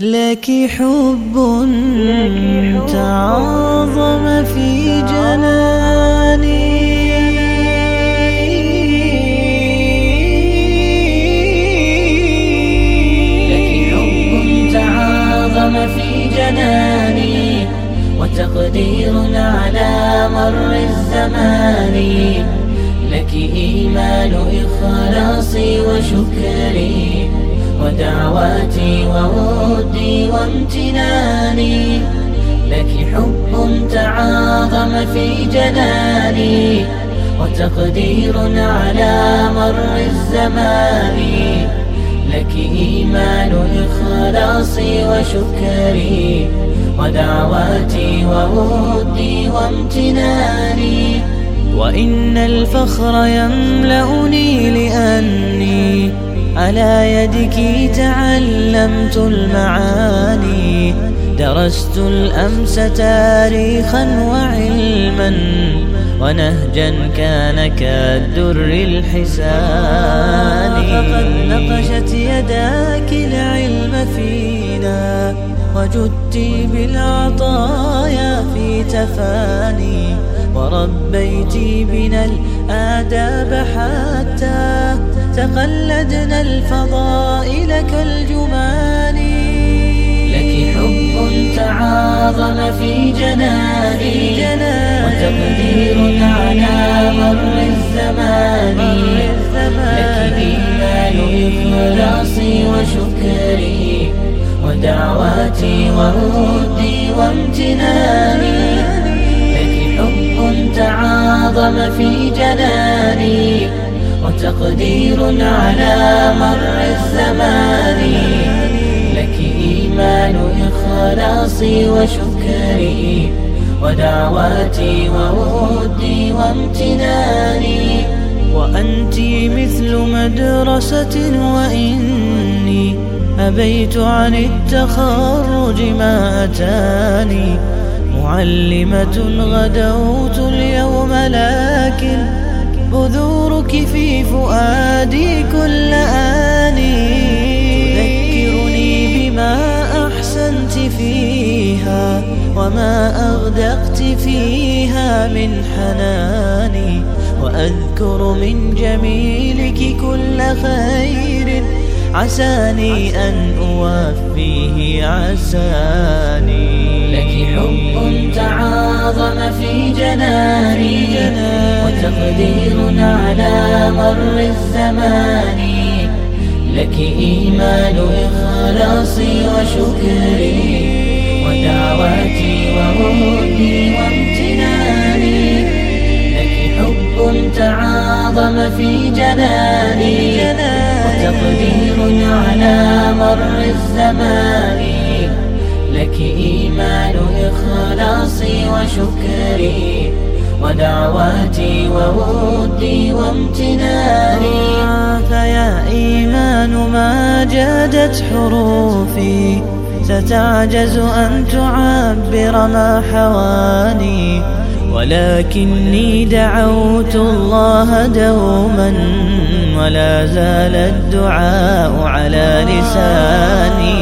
لك حب تعاظم في جناني. لك حب تعاظم في جناني وتقدير على مر الزمان. لك إيمان إخلاصي وشكري ودعواتي وودي وامتناني لك حب تعاظم في جناني وتقدير على مر الزمان لك إيمان إخلاصي وشكري ودعواتي وودي وامتناني وإن الفخر يملأني لأني يدك تعلمت المعاني درست الأمس تاريخا وعلما ونهجا كان كالدر الحسان فقد نقشت يداك العلم فينا وجدت بالعطايا في تفاني وربيت بنا الآداب حتى تقلدنا الفضائل كالجمان لك حب تعاظم في جناني وتقدير على مر الزمان. لك إيمان إخلاصي وشكري ودعواتي وودي وامتناني. تعاظم في جناني وتقدير على مر الزمان. لك إيمان إخلاصي وشكري ودعواتي وودي وامتناني. وأنت مثل مدرسة وإني أبيت عن التخرج ما أتاني. معلمة غدوت اليوم لكن بذورك في فؤادي كل آني. تذكرني بما أحسنت فيها وما أغدقت فيها من حناني. وأذكر من جميلك كل خير عساني أن أوفيه عساني. حب تعاظم في جناني وتقدير على مر الزمان. لك إيمان إخلاصي وشكري ودعواتي وودي وامتناني. لك حب تعاظم في جناني وتقدير على مر الزمان. لك إيمان إخلاصي وشكري ودعواتي وودي وامتناني. فيا إيمان ما جادت حروفي ستعجز أن تعبر ما حواني. ولكني دعوت الله دوما ولا زال الدعاء على لساني.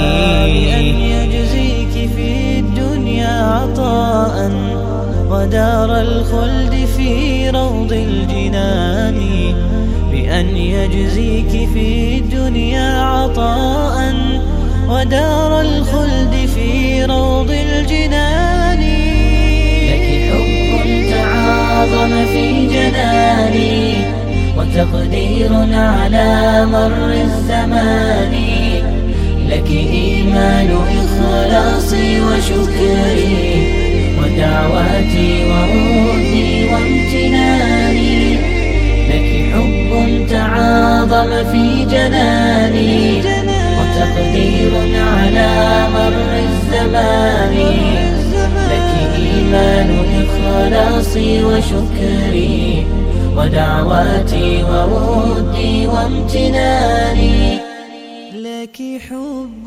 ودار الخلد في روض الجنان بأن يجزيك في الدنيا عطاء ودار الخلد في روض الجنان. لك حب تعاظم في جناني وتقدير على مر الزمان. لك إيمان إخلاصي وشكري. ودعواتي وودي وامتناني لك حب تعاظم في جناني وتقدير على مر الزمان لك إيمان إخلاصي وشكري ودعواتي وودي وامتناني. لك حب